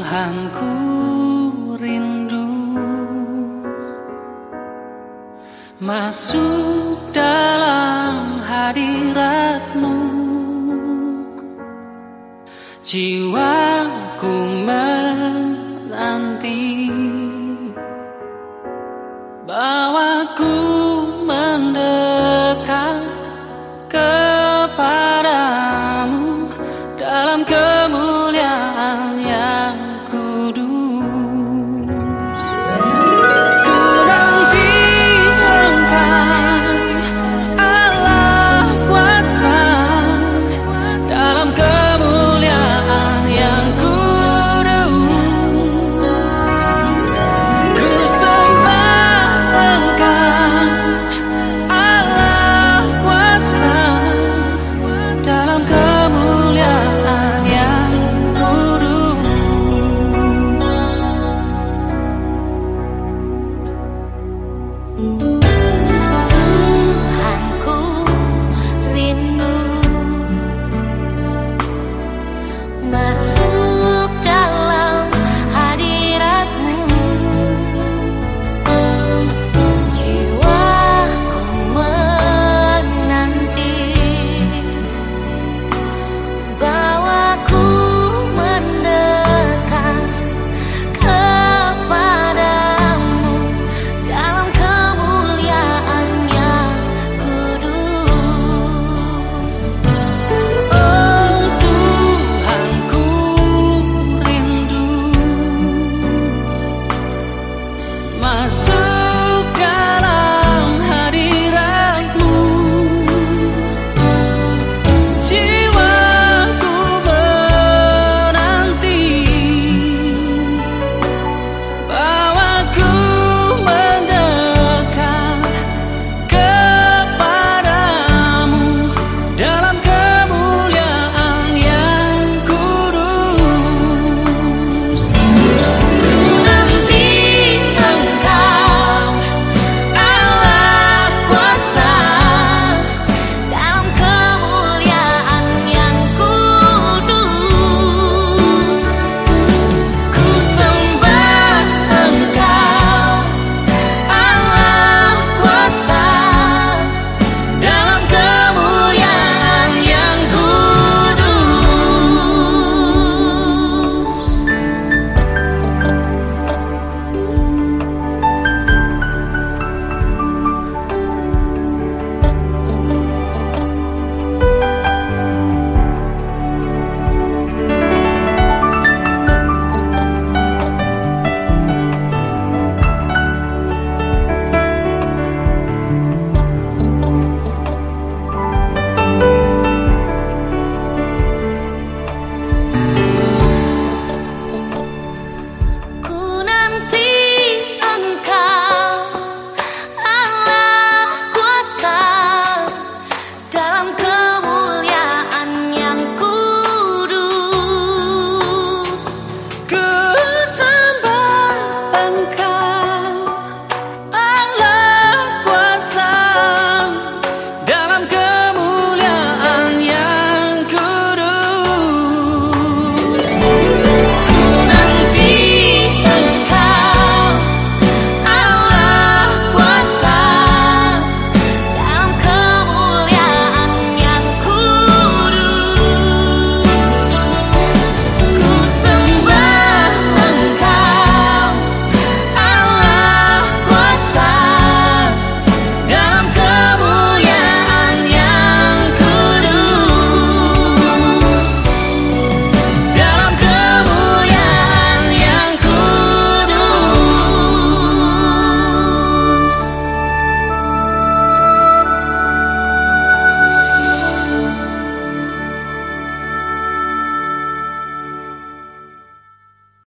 Tuhanku rindu. Masuk dalam hadiratmu. Jiwaku men